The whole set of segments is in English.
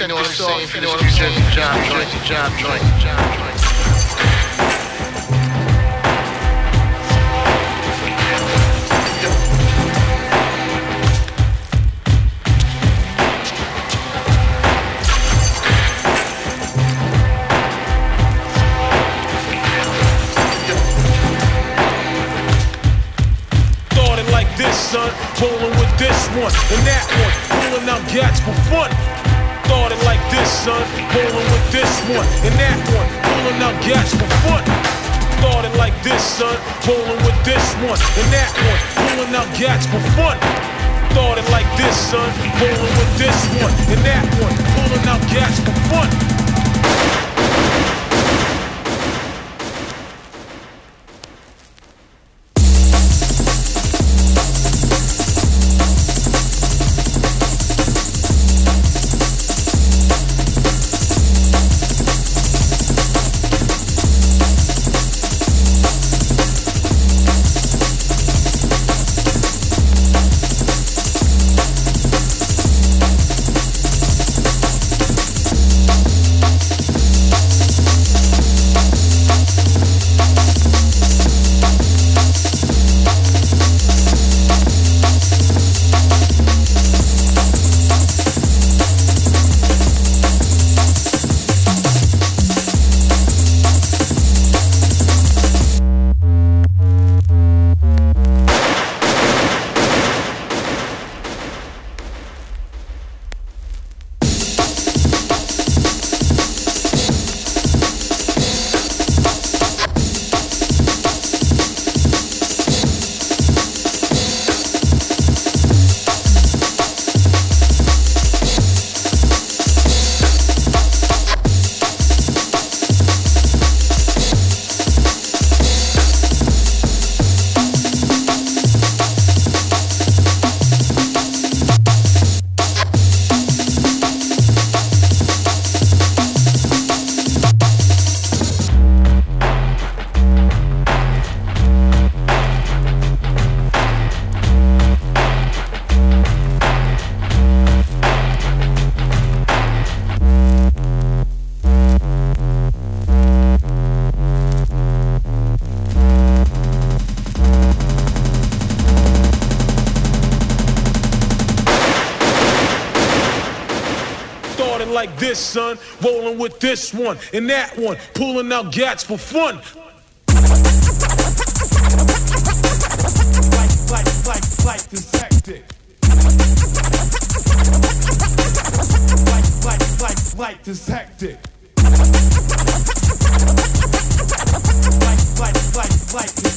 you know what I'm saying? You know what I'm saying? Job joint, job joint, job joint. земле this, son. Rolling with this one and that one. Pulling out gats for fun. Like, like, like, like this hectic. Like, like, like, like this hectic. Like, like, like, like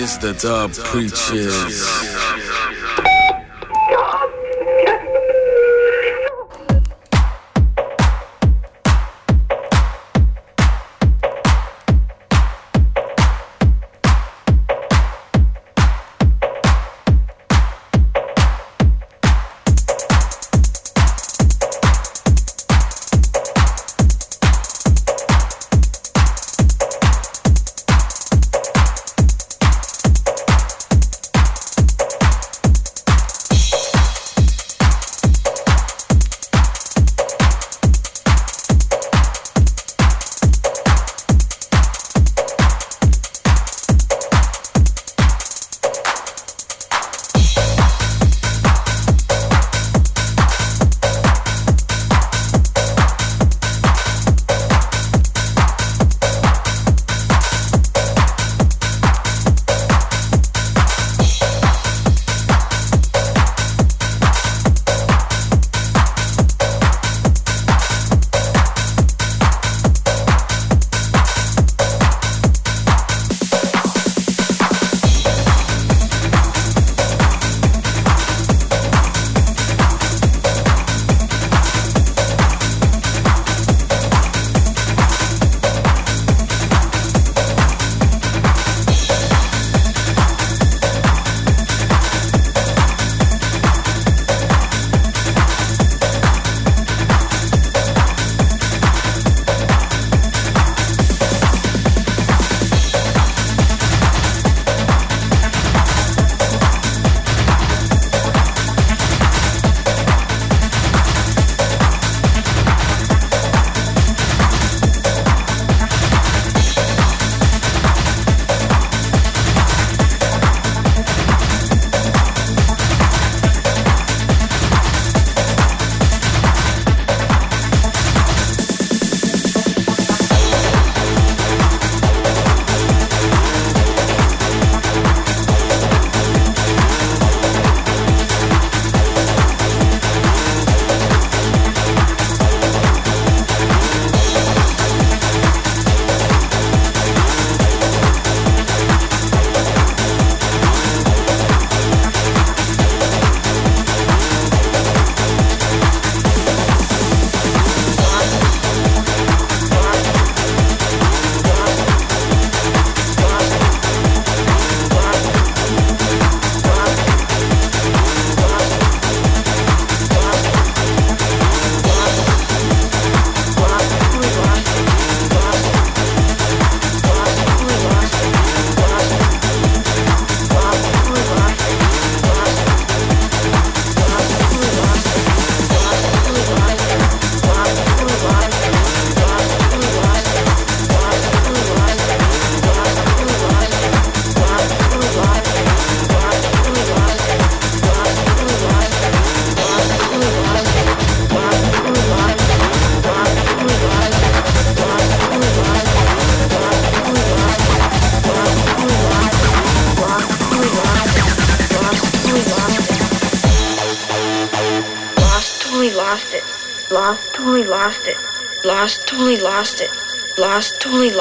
teaches, the dub preaches.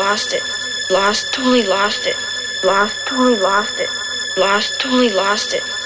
Lost, it, lost, totally lost it, lost, totally lost it, lost, totally lost it.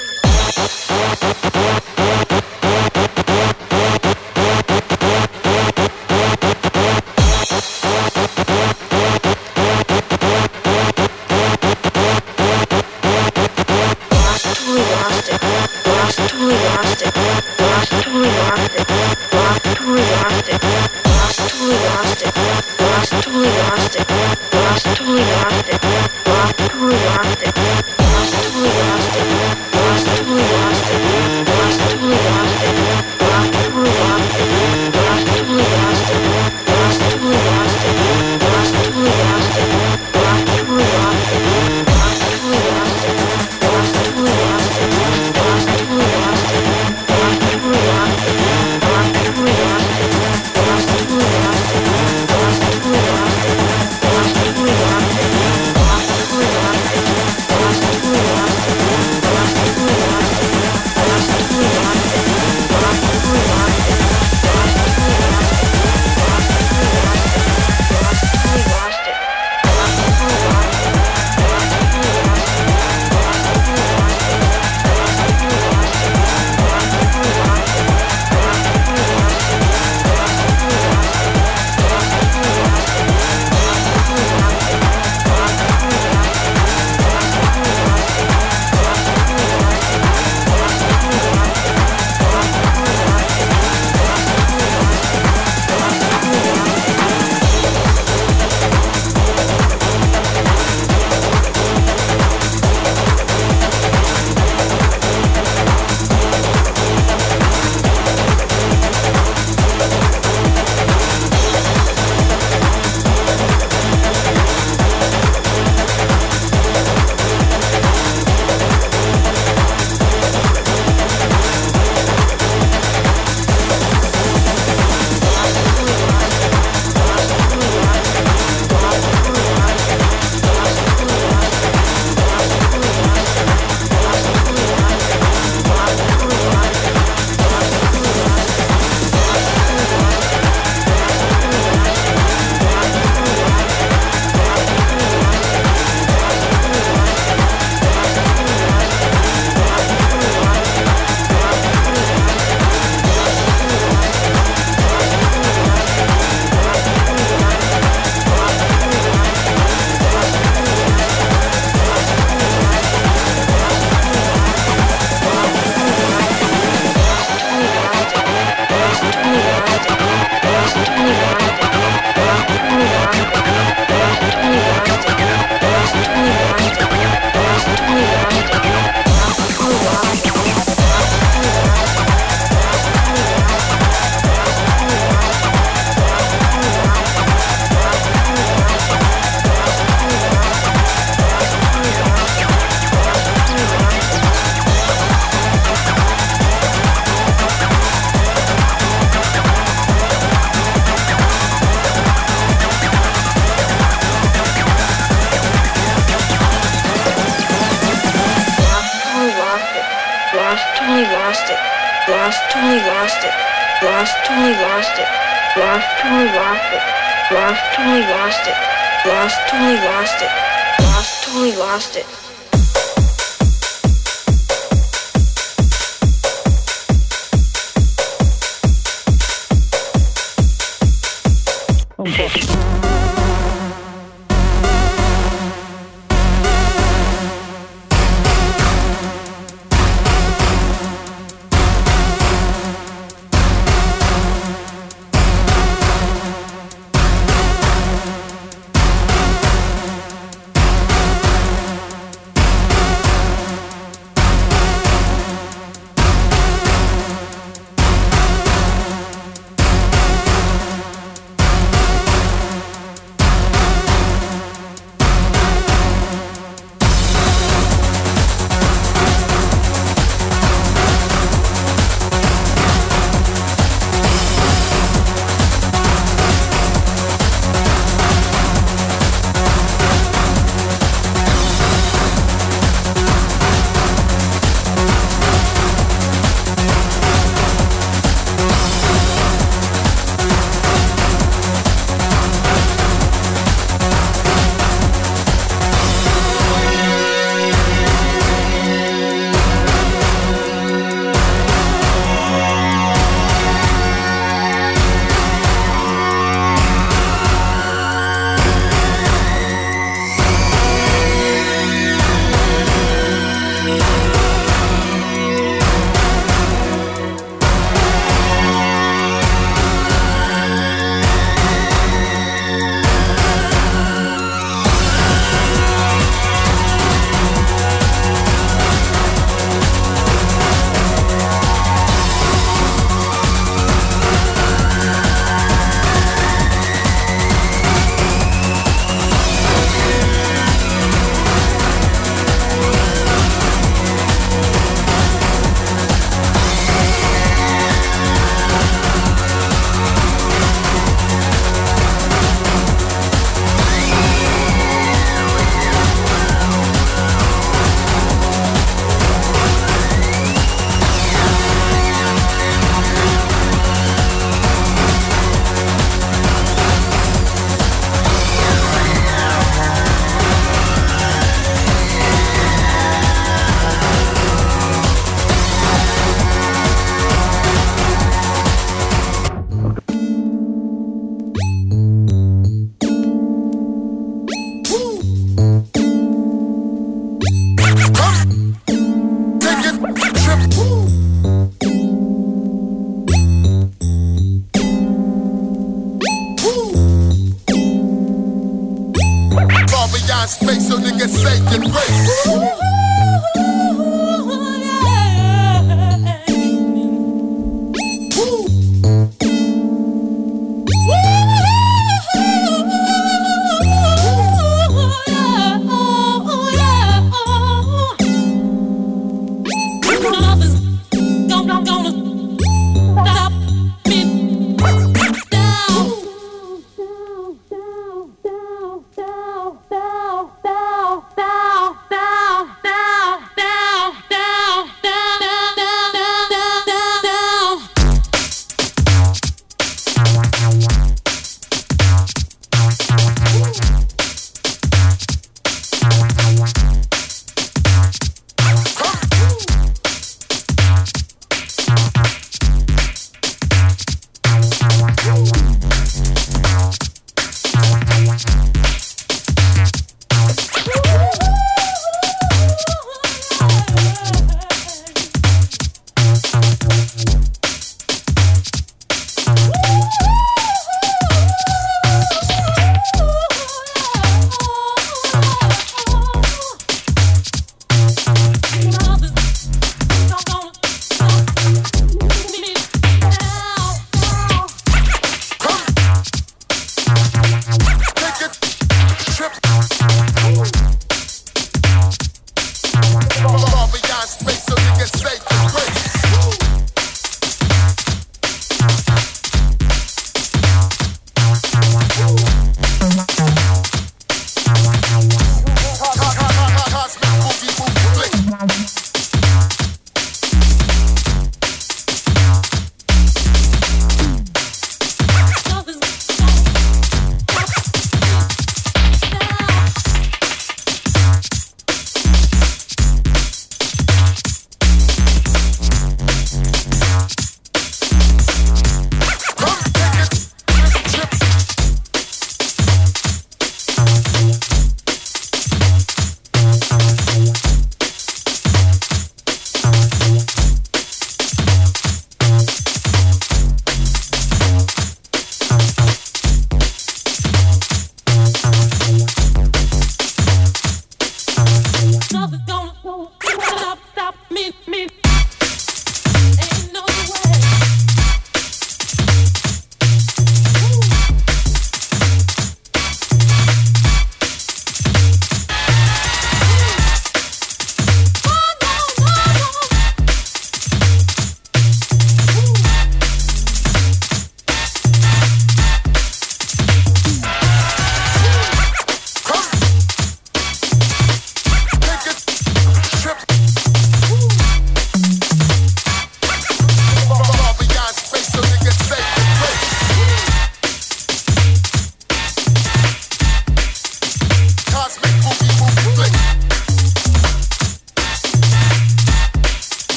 totally lost it. Lost, totally lost it. Lost, totally lost it. Oh, okay.